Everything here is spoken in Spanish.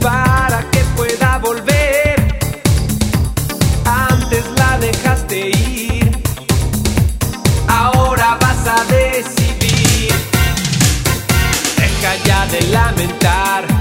para que pueda volver. Antes la dejaste ir, ahora vas a decidir. Deja ya de lamentar.